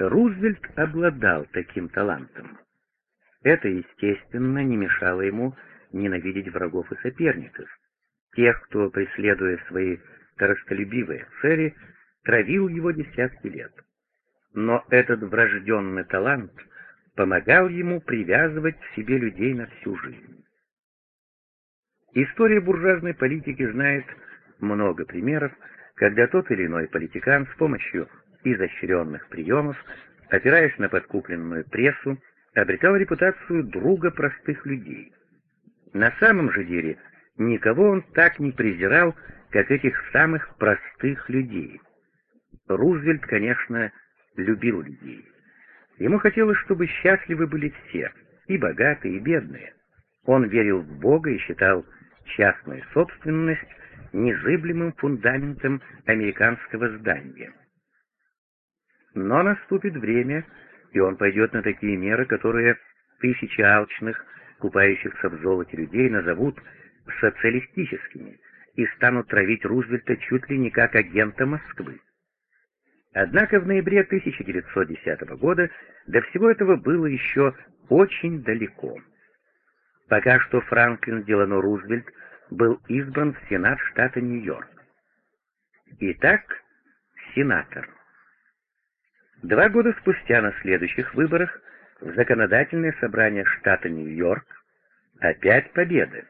Рузвельт обладал таким талантом. Это, естественно, не мешало ему ненавидеть врагов и соперников, тех, кто, преследуя свои коростолюбивые цели, травил его десятки лет. Но этот врожденный талант помогал ему привязывать к себе людей на всю жизнь. История буржуазной политики знает много примеров, когда тот или иной политикан с помощью изощренных приемов, опираясь на подкупленную прессу, обретал репутацию друга простых людей. На самом же деле никого он так не презирал, как этих самых простых людей. Рузвельт, конечно, любил людей. Ему хотелось, чтобы счастливы были все, и богатые, и бедные. Он верил в Бога и считал частную собственность незыблемым фундаментом американского здания. Но наступит время, и он пойдет на такие меры, которые тысячи алчных, купающихся в золоте людей назовут социалистическими и станут травить Рузвельта чуть ли не как агента Москвы. Однако в ноябре 1910 года до всего этого было еще очень далеко. Пока что Франклин Делано Рузвельт был избран в Сенат штата Нью-Йорк. Итак, сенатор. Два года спустя на следующих выборах в законодательное собрание штата Нью-Йорк опять победы.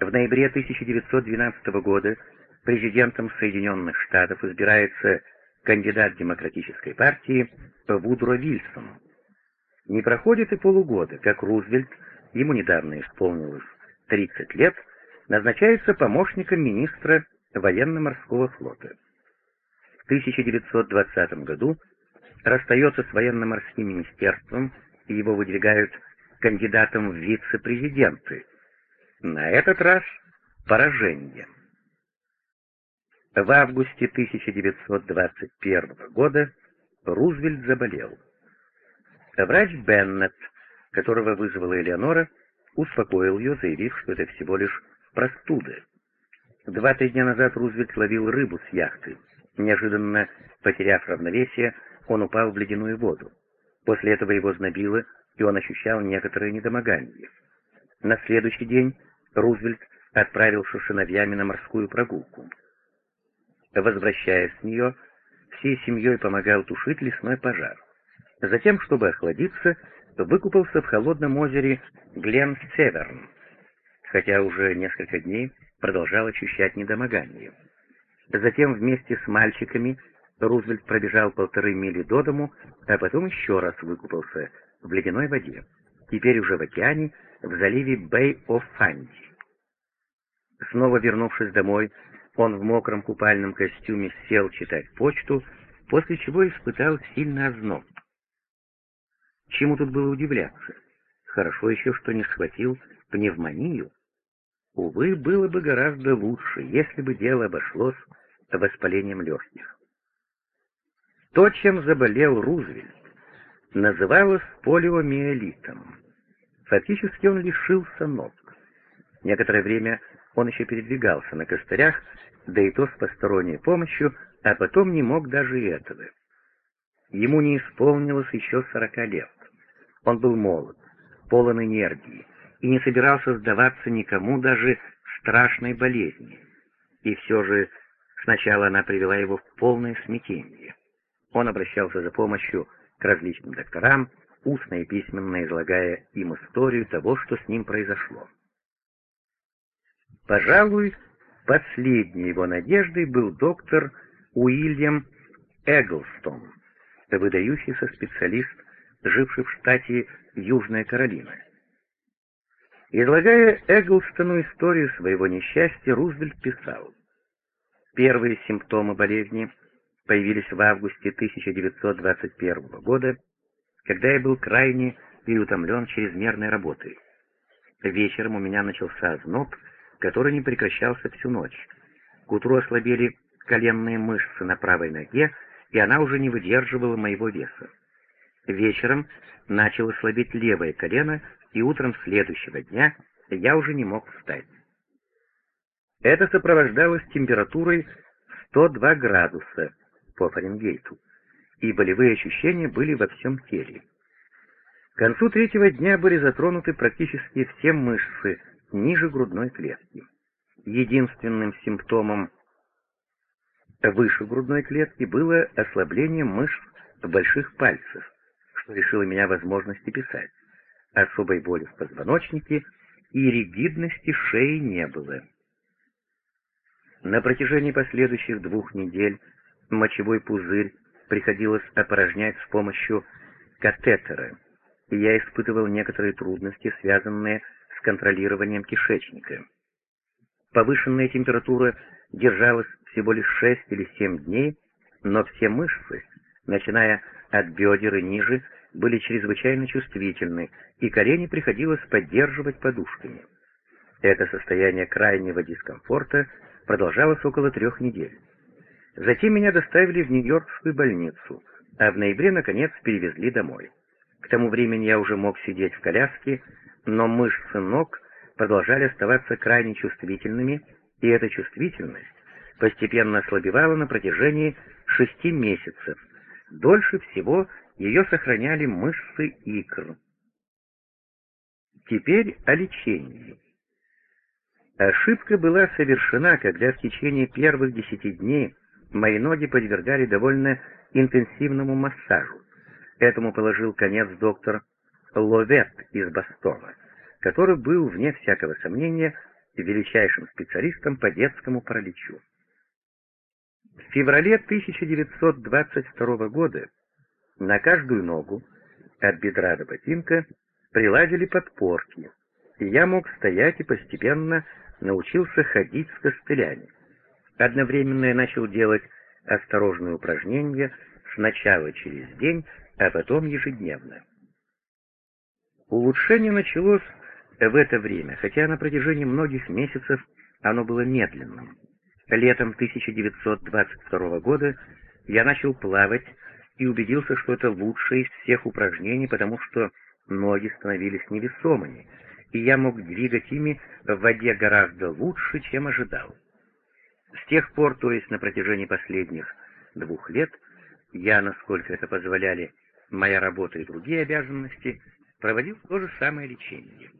В ноябре 1912 года президентом Соединенных Штатов избирается кандидат Демократической партии Вудро Вильсон. Не проходит и полугода, как Рузвельт, ему недавно исполнилось 30 лет, назначается помощником министра военно-морского флота. В 1920 году расстается с военно-морским министерством и его выдвигают кандидатом в вице-президенты. На этот раз поражение. В августе 1921 года Рузвельт заболел. Врач Беннет, которого вызвала Элеонора, успокоил ее, заявив, что это всего лишь простуда. Два-три дня назад Рузвельт ловил рыбу с яхты. Неожиданно, потеряв равновесие, он упал в ледяную воду. После этого его знобило, и он ощущал некоторое недомогание. На следующий день Рузвельт отправился с сыновьями на морскую прогулку. Возвращаясь с нее, всей семьей помогал тушить лесной пожар. Затем, чтобы охладиться, выкупался в холодном озере Глен-Северн, хотя уже несколько дней продолжал ощущать недомогание. Затем вместе с мальчиками Рузвельт пробежал полторы мили до дому, а потом еще раз выкупался в ледяной воде, теперь уже в океане, в заливе Бэй-оф-Фанди. Снова вернувшись домой, он в мокром купальном костюме сел читать почту, после чего испытал сильный озноб. Чему тут было удивляться? Хорошо еще, что не схватил пневмонию. Увы, было бы гораздо лучше, если бы дело обошлось воспалением легких. То, чем заболел Рузвельт, называлось полиомиелитом. Фактически он лишился ног. Некоторое время он еще передвигался на костырях, да и то с посторонней помощью, а потом не мог даже этого. Ему не исполнилось еще сорока лет. Он был молод, полон энергии и не собирался сдаваться никому даже страшной болезни. И все же сначала она привела его в полное смятение. Он обращался за помощью к различным докторам, устно и письменно излагая им историю того, что с ним произошло. Пожалуй, последней его надеждой был доктор Уильям Эглстон, выдающийся специалист живший в штате Южная Каролина. Излагая Эглстону историю своего несчастья, Рузвельт писал, «Первые симптомы болезни появились в августе 1921 года, когда я был крайне переутомлен чрезмерной работой. Вечером у меня начался озноб, который не прекращался всю ночь. К утру ослабели коленные мышцы на правой ноге, и она уже не выдерживала моего веса. Вечером начало слабеть левое колено, и утром следующего дня я уже не мог встать. Это сопровождалось температурой 102 градуса по Фаренгейту, и болевые ощущения были во всем теле. К концу третьего дня были затронуты практически все мышцы ниже грудной клетки. Единственным симптомом выше грудной клетки было ослабление мышц больших пальцев, что лишило меня возможности писать. Особой боли в позвоночнике и ригидности шеи не было. На протяжении последующих двух недель мочевой пузырь приходилось опорожнять с помощью катетера, и я испытывал некоторые трудности, связанные с контролированием кишечника. Повышенная температура держалась всего лишь 6 или 7 дней, но все мышцы, начиная от бедер и ниже, были чрезвычайно чувствительны, и колени приходилось поддерживать подушками. Это состояние крайнего дискомфорта продолжалось около трех недель. Затем меня доставили в Нью-Йоркскую больницу, а в ноябре, наконец, перевезли домой. К тому времени я уже мог сидеть в коляске, но мышцы ног продолжали оставаться крайне чувствительными, и эта чувствительность постепенно ослабевала на протяжении шести месяцев. Дольше всего ее сохраняли мышцы икр. Теперь о лечении. Ошибка была совершена, когда в течение первых десяти дней мои ноги подвергали довольно интенсивному массажу. Этому положил конец доктор Ловет из Бостона, который был, вне всякого сомнения, величайшим специалистом по детскому параличу. В феврале 1922 года на каждую ногу, от бедра до ботинка, приладили подпорки, и я мог стоять и постепенно научился ходить с костылями. Одновременно я начал делать осторожные упражнения сначала через день, а потом ежедневно. Улучшение началось в это время, хотя на протяжении многих месяцев оно было медленным. Летом 1922 года я начал плавать и убедился, что это лучшее из всех упражнений, потому что ноги становились невесомыми, и я мог двигать ими в воде гораздо лучше, чем ожидал. С тех пор, то есть на протяжении последних двух лет, я, насколько это позволяли моя работа и другие обязанности, проводил то же самое лечение.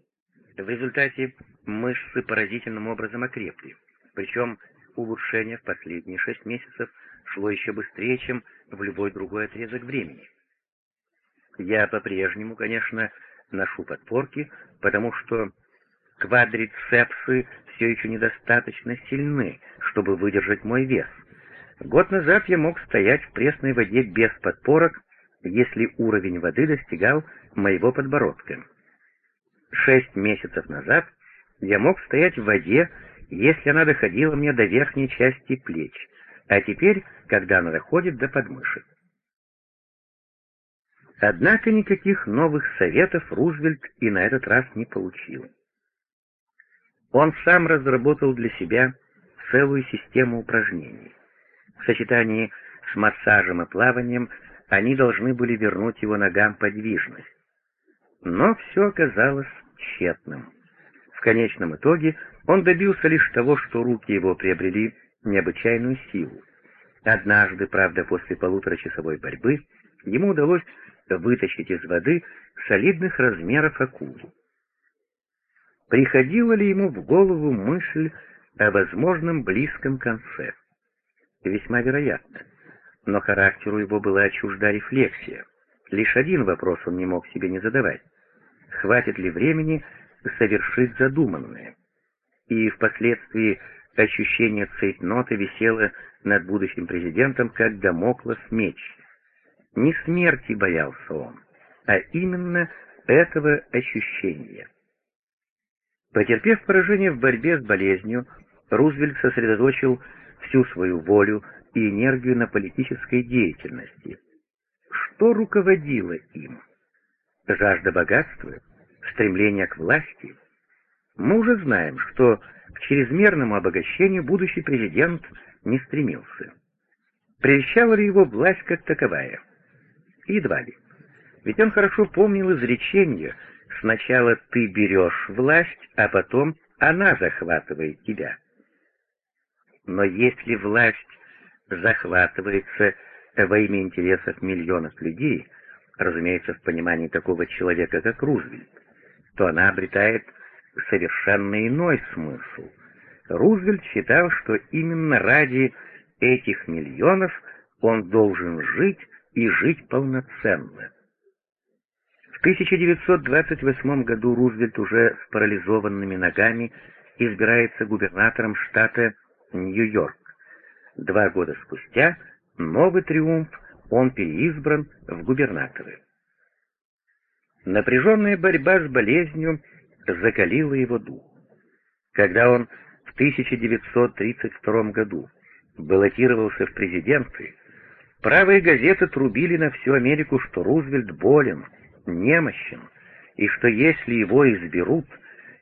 В результате мышцы поразительным образом окрепли, причем улучшение в последние шесть месяцев шло еще быстрее, чем в любой другой отрезок времени. Я по-прежнему, конечно, ношу подпорки, потому что квадрицепсы все еще недостаточно сильны, чтобы выдержать мой вес. Год назад я мог стоять в пресной воде без подпорок, если уровень воды достигал моего подбородка. Шесть месяцев назад я мог стоять в воде, если она доходила мне до верхней части плеч, а теперь, когда она доходит до подмышек. Однако никаких новых советов Рузвельт и на этот раз не получил. Он сам разработал для себя целую систему упражнений. В сочетании с массажем и плаванием они должны были вернуть его ногам подвижность. Но все оказалось тщетным. В конечном итоге он добился лишь того, что руки его приобрели необычайную силу. Однажды, правда, после полуторачасовой борьбы, ему удалось вытащить из воды солидных размеров акулу. Приходила ли ему в голову мысль о возможном близком конце? Весьма вероятно. Но характеру его была чужда рефлексия. Лишь один вопрос он не мог себе не задавать. Хватит ли времени совершить задуманное? И впоследствии ощущение цейтнота висело над будущим президентом, как домоклов меч. Не смерти боялся он, а именно этого ощущения. Потерпев поражение в борьбе с болезнью, Рузвельт сосредоточил всю свою волю и энергию на политической деятельности. Что руководило им? Жажда богатства? Стремление к власти? Мы уже знаем, что к чрезмерному обогащению будущий президент не стремился. Прельщала ли его власть как таковая? Едва ли. Ведь он хорошо помнил изречение «сначала ты берешь власть, а потом она захватывает тебя». Но если власть захватывается во имя интересов миллионов людей, разумеется, в понимании такого человека, как Рузвельт, то она обретает совершенно иной смысл. Рузвельт считал, что именно ради этих миллионов он должен жить и жить полноценно. В 1928 году Рузвельт уже с парализованными ногами избирается губернатором штата Нью-Йорк. Два года спустя новый триумф, он переизбран в губернаторы. Напряженная борьба с болезнью закалила его дух. Когда он в 1932 году баллотировался в президенты, правые газеты трубили на всю Америку, что Рузвельт болен, немощен, и что если его изберут,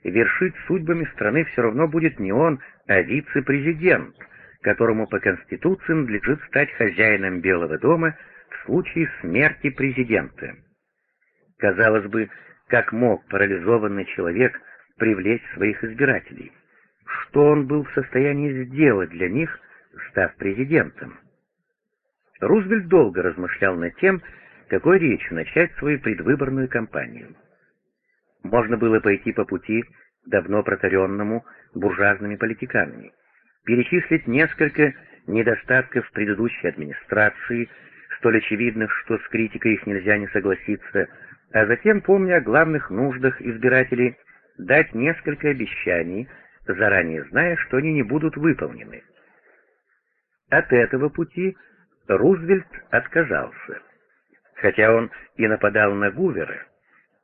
вершить судьбами страны все равно будет не он, а вице-президент, которому по Конституции надлежит стать хозяином Белого дома в случае смерти президента. Казалось бы, как мог парализованный человек привлечь своих избирателей? Что он был в состоянии сделать для них, став президентом? Рузвельт долго размышлял над тем, какой речью начать свою предвыборную кампанию. Можно было пойти по пути, давно протаренному буржуазными политиканами, перечислить несколько недостатков предыдущей администрации, столь очевидных, что с критикой их нельзя не согласиться, а затем, помня о главных нуждах избирателей, дать несколько обещаний, заранее зная, что они не будут выполнены. От этого пути Рузвельт отказался. Хотя он и нападал на Гувера,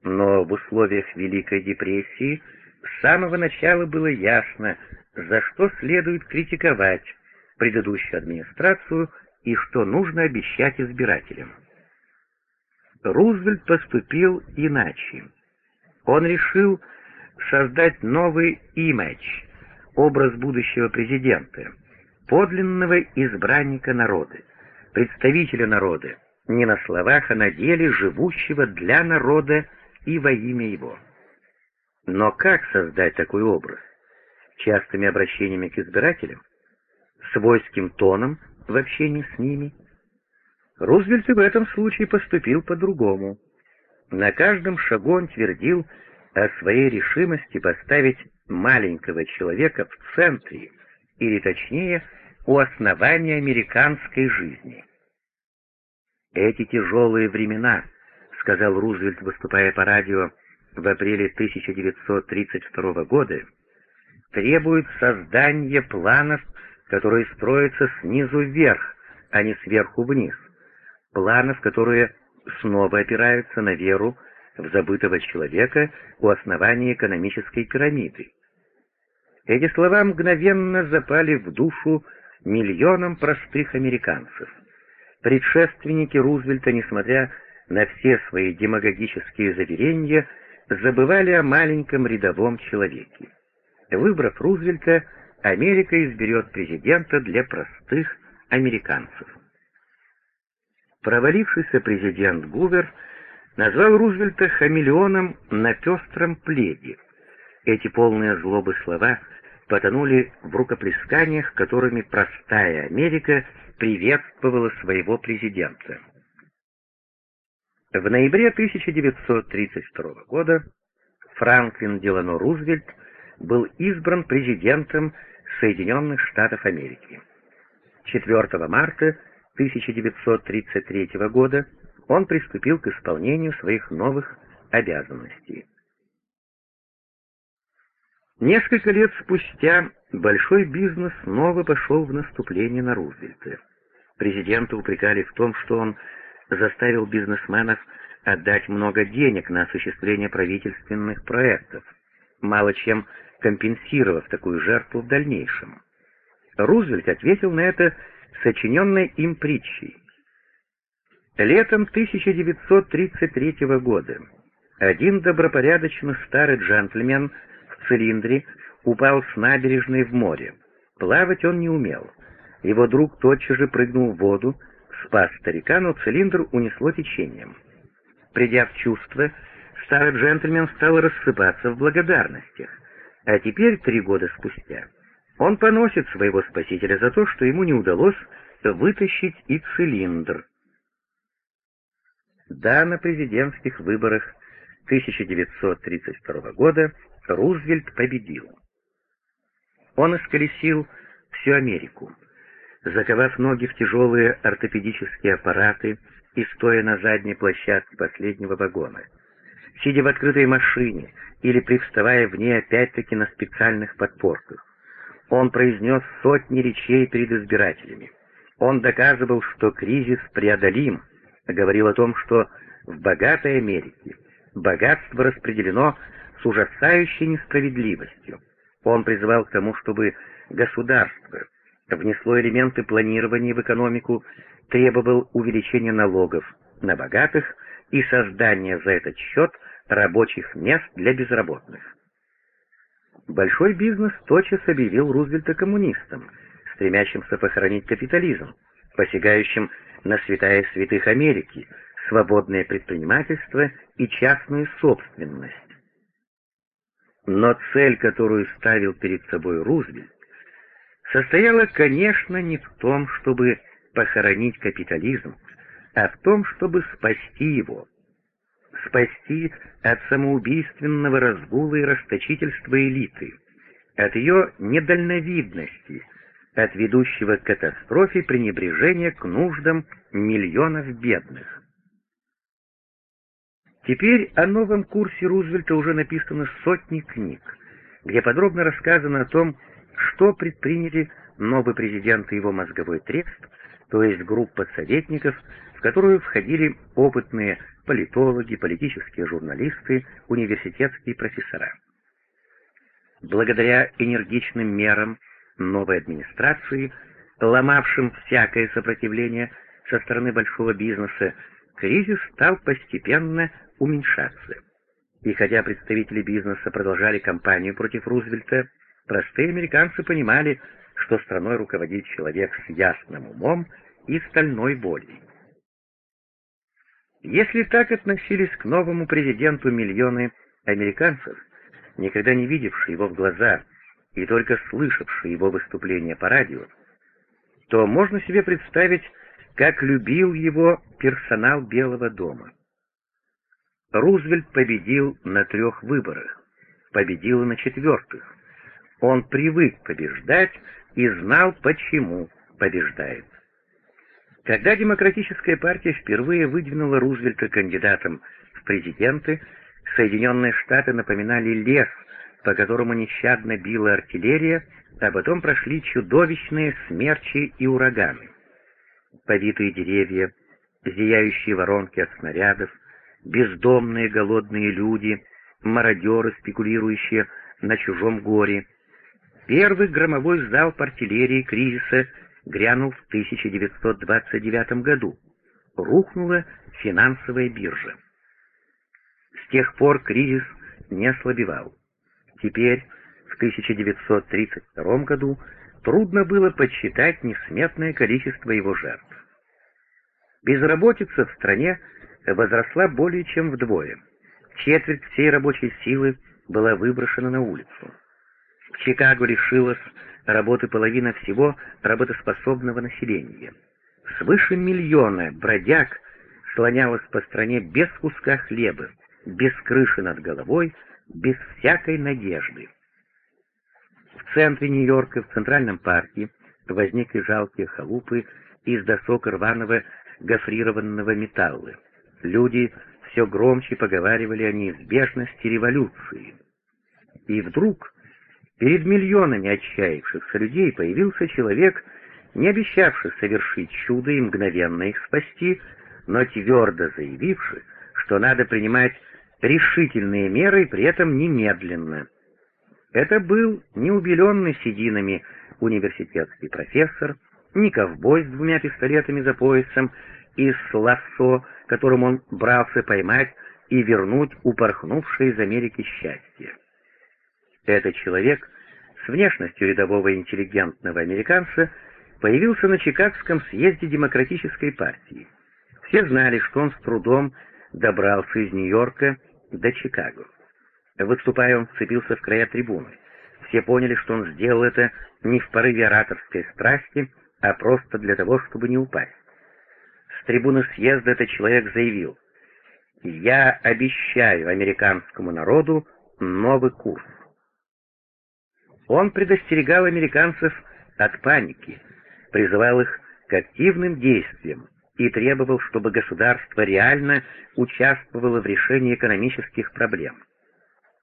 но в условиях Великой депрессии с самого начала было ясно, за что следует критиковать предыдущую администрацию и что нужно обещать избирателям. Рузвельт поступил иначе. Он решил создать новый имидж, образ будущего президента, подлинного избранника народа, представителя народа, не на словах, а на деле живущего для народа и во имя его. Но как создать такой образ? Частыми обращениями к избирателям? Свойским тоном в общении с ними? Рузвельт в этом случае поступил по-другому. На каждом шагу он твердил о своей решимости поставить маленького человека в центре, или точнее, у основания американской жизни. «Эти тяжелые времена», — сказал Рузвельт, выступая по радио в апреле 1932 года, требуют создания планов, которые строятся снизу вверх, а не сверху вниз, планов, которые снова опираются на веру в забытого человека у основания экономической пирамиды. Эти слова мгновенно запали в душу миллионам простых американцев. Предшественники Рузвельта, несмотря на все свои демагогические заверения, забывали о маленьком рядовом человеке. Выбрав Рузвельта, Америка изберет президента для простых американцев. Провалившийся президент Гувер назвал Рузвельта хамелеоном на пестром пледе. Эти полные злобы слова потонули в рукоплесканиях, которыми простая Америка приветствовала своего президента. В ноябре 1932 года Франклин Делано Рузвельт был избран президентом Соединенных Штатов Америки. 4 марта 1933 года он приступил к исполнению своих новых обязанностей. Несколько лет спустя большой бизнес снова пошел в наступление на Рузвельта. Президента упрекали в том, что он заставил бизнесменов отдать много денег на осуществление правительственных проектов, мало чем компенсировав такую жертву в дальнейшем. Рузвельт ответил на это сочиненной им притчей. Летом 1933 года один добропорядочный старый джентльмен в цилиндре упал с набережной в море. Плавать он не умел. Его друг тотчас же прыгнул в воду, спас старика, но цилиндр унесло течением. Придя в чувство, старый джентльмен стал рассыпаться в благодарностях. А теперь, три года спустя, он поносит своего спасителя за то, что ему не удалось вытащить и цилиндр. Да, на президентских выборах 1932 года Рузвельт победил. Он исколесил всю Америку. Заковав ноги в тяжелые ортопедические аппараты и стоя на задней площадке последнего вагона, сидя в открытой машине или привставая в ней опять-таки на специальных подпорках, он произнес сотни речей перед избирателями. Он доказывал, что кризис преодолим, говорил о том, что в богатой Америке богатство распределено с ужасающей несправедливостью. Он призывал к тому, чтобы государство внесло элементы планирования в экономику, требовал увеличения налогов на богатых и создания за этот счет рабочих мест для безработных. Большой бизнес тотчас объявил Рузвельта коммунистом, стремящимся похоронить капитализм, посягающим на святая святых Америки, свободное предпринимательство и частную собственность. Но цель, которую ставил перед собой Рузвельт, состояла, конечно, не в том, чтобы похоронить капитализм, а в том, чтобы спасти его. Спасти от самоубийственного разгула и расточительства элиты, от ее недальновидности, от ведущего к катастрофе пренебрежения к нуждам миллионов бедных. Теперь о новом курсе Рузвельта уже написано сотни книг, где подробно рассказано о том, что предприняли новый президент и его мозговой трест, то есть группа советников, в которую входили опытные политологи, политические журналисты, университетские профессора. Благодаря энергичным мерам новой администрации, ломавшим всякое сопротивление со стороны большого бизнеса, кризис стал постепенно уменьшаться. И хотя представители бизнеса продолжали кампанию против Рузвельта, простые американцы понимали, что страной руководит человек с ясным умом и стальной волей. Если так относились к новому президенту миллионы американцев, никогда не видевшие его в глаза и только слышавшие его выступления по радио, то можно себе представить, как любил его персонал Белого дома. Рузвельт победил на трех выборах, победил на четвертых. Он привык побеждать и знал, почему побеждает. Когда Демократическая партия впервые выдвинула Рузвельта кандидатом в президенты, Соединенные Штаты напоминали лес, по которому нещадно била артиллерия, а потом прошли чудовищные смерчи и ураганы. Повитые деревья, зияющие воронки от снарядов, бездомные голодные люди, мародеры, спекулирующие на чужом горе. Первый громовой залп артиллерии кризиса грянул в 1929 году. Рухнула финансовая биржа. С тех пор кризис не ослабевал. Теперь, в 1932 году, трудно было подсчитать несметное количество его жертв. Безработица в стране возросла более чем вдвое. Четверть всей рабочей силы была выброшена на улицу. В Чикаго лишилась работы половина всего работоспособного населения. Свыше миллиона бродяг слонялось по стране без куска хлеба, без крыши над головой, без всякой надежды. В центре Нью-Йорка, в Центральном парке, возникли жалкие халупы из досок рваного гофрированного металла. Люди все громче поговаривали о неизбежности революции. И вдруг перед миллионами отчаявшихся людей появился человек, не обещавший совершить чудо и мгновенно их спасти, но твердо заявивший, что надо принимать решительные меры, при этом немедленно. Это был не убеленный сединами университетский профессор, не ковбой с двумя пистолетами за поясом и с лассо, которым он брался поймать и вернуть упорхнувшее из Америки счастье. Этот человек с внешностью рядового интеллигентного американца появился на Чикагском съезде Демократической партии. Все знали, что он с трудом добрался из Нью-Йорка до Чикаго. Выступая, он вцепился в края трибуны. Все поняли, что он сделал это не в порыве ораторской страсти, а просто для того, чтобы не упасть. С трибуны съезда этот человек заявил, «Я обещаю американскому народу новый курс». Он предостерегал американцев от паники, призывал их к активным действиям и требовал, чтобы государство реально участвовало в решении экономических проблем.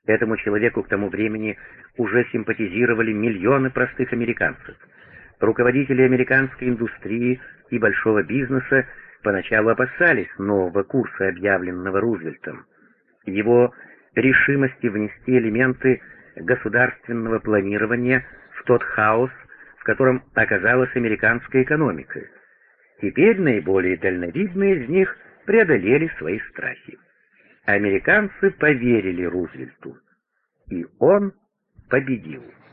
Этому человеку к тому времени уже симпатизировали миллионы простых американцев. Руководители американской индустрии и большого бизнеса поначалу опасались нового курса, объявленного Рузвельтом. Его решимости внести элементы государственного планирования в тот хаос, в котором оказалась американская экономика. Теперь наиболее дальновидные из них преодолели свои страхи. Американцы поверили Рузвельту, и он победил.